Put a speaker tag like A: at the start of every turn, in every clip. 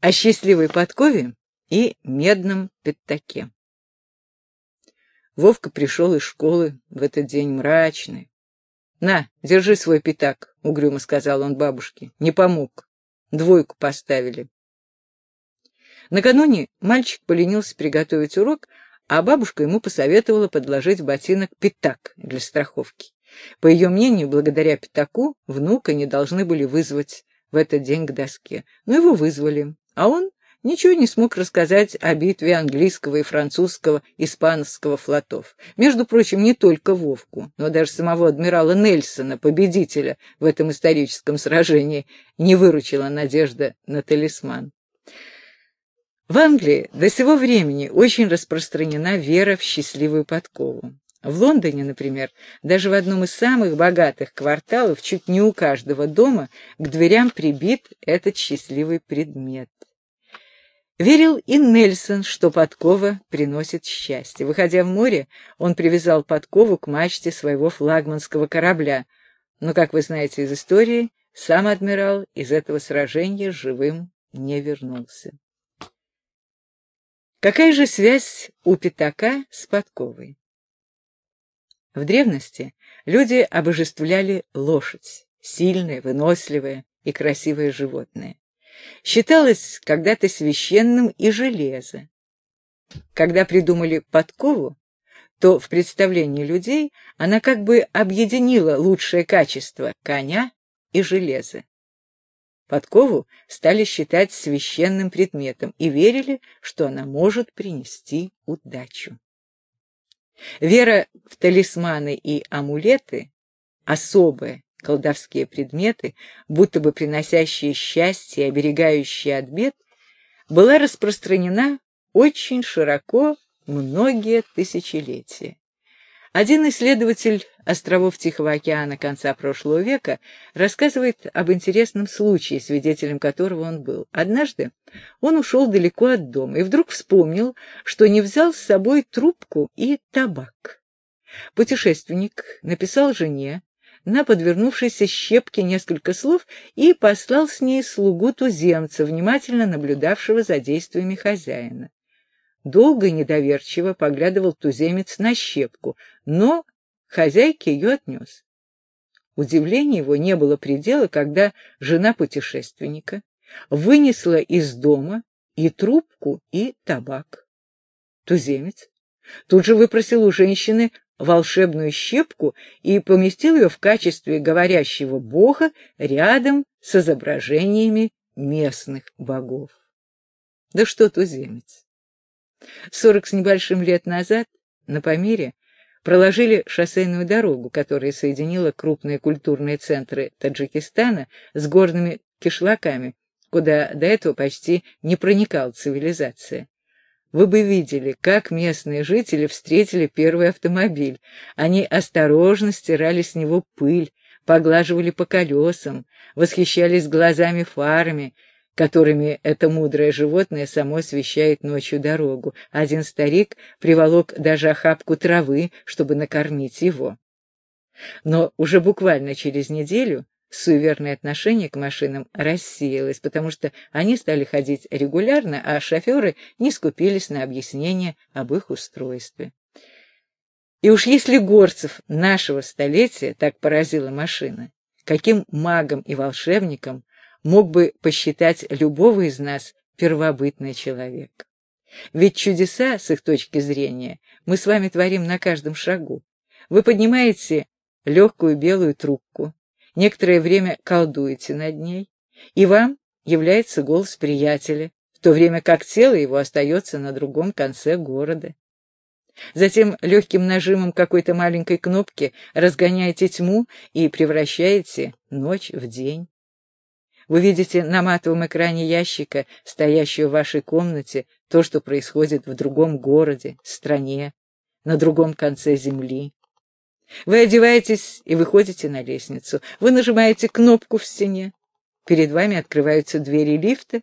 A: о счастливой подкове и медном пятаке. Вовка пришел из школы в этот день мрачный. «На, держи свой пятак», — угрюмо сказал он бабушке. «Не помог. Двойку поставили». Накануне мальчик поленился приготовить урок, а бабушка ему посоветовала подложить в ботинок пятак для страховки. По ее мнению, благодаря пятаку внука не должны были вызвать в этот день к доске. Но его вызвали, а он ничего не смог рассказать о битве английского и французского, испанского флотов. Между прочим, не только Вовку, но даже самого адмирала Нельсона, победителя в этом историческом сражении, не выручила надежда на талисман. В Англии до сего времени очень распространена вера в счастливую подкову. В Лондоне, например, даже в одном из самых богатых кварталов, чуть не у каждого дома, к дверям прибит этот счастливый предмет. Верил и Нельсон, что подкова приносит счастье. Выходя в море, он привязал подкову к мачте своего флагманского корабля. Но, как вы знаете из истории, сам адмирал из этого сражения живым не вернулся. Какая же связь у пятака с подковой? В древности люди обожествляли лошадь, сильное, выносливое и красивое животное. Считалось когда-то священным и железо. Когда придумали подкову, то в представлении людей она как бы объединила лучшее качество коня и железа. Подкову стали считать священным предметом и верили, что она может принести удачу. Вера в талисманы и амулеты, особые колдовские предметы, будто бы приносящие счастье и оберегающие от бед, была распространена очень широко многие тысячелетия. Один исследователь островов Тихого океана конца прошлого века рассказывает об интересном случае, свидетелем которого он был. Однажды он ушел далеко от дома и вдруг вспомнил, что не взял с собой трубку и табак. Путешественник написал жене на подвернувшейся щепке несколько слов и послал с ней слугу туземца, внимательно наблюдавшего за действиями хозяина. Долго и недоверчиво поглядывал туземец на щепку, но хозяйке ее отнес. Удивление его не было предела, когда жена путешественника вынесла из дома и трубку, и табак. Туземец тут же выпросил у женщины волшебную щепку и поместил ее в качестве говорящего бога рядом с изображениями местных богов. Да что туземец! Сорок с небольшим лет назад на Памире проложили шоссейную дорогу, которая соединила крупные культурные центры Таджикистана с горными кишлаками, куда до этого почти не проникала цивилизация. Вы бы видели, как местные жители встретили первый автомобиль. Они осторожно стирали с него пыль, поглаживали по колесам, восхищались глазами фарами, которыми это мудрое животное само освещает ночью дорогу. Один старик приволок даже охапку травы, чтобы накормить его. Но уже буквально через неделю суеверное отношение к машинам рассеялось, потому что они стали ходить регулярно, а шоферы не скупились на объяснение об их устройстве. И уж если горцев нашего столетия так поразила машина, каким магом и волшебником мог бы посчитать любого из нас первобытный человек. Ведь чудеса, с их точки зрения, мы с вами творим на каждом шагу. Вы поднимаете легкую белую трубку, некоторое время колдуете над ней, и вам является голос приятеля, в то время как тело его остается на другом конце города. Затем легким нажимом какой-то маленькой кнопки разгоняете тьму и превращаете ночь в день. Вы видите на матовом экране ящика, стоящего в вашей комнате, то, что происходит в другом городе, стране, на другом конце земли. Вы одеваетесь и выходите на лестницу. Вы нажимаете кнопку в стене. Перед вами открываются двери лифта,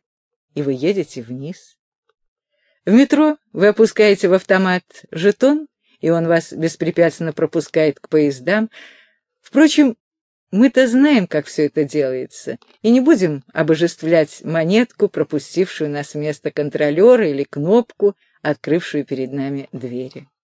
A: и вы едете вниз. В метро вы опускаете в автомат жетон, и он вас беспрепятственно пропускает к поездам. Впрочем, Мы-то знаем, как все это делается, и не будем обожествлять монетку, пропустившую нас место контролера, или кнопку, открывшую перед нами двери.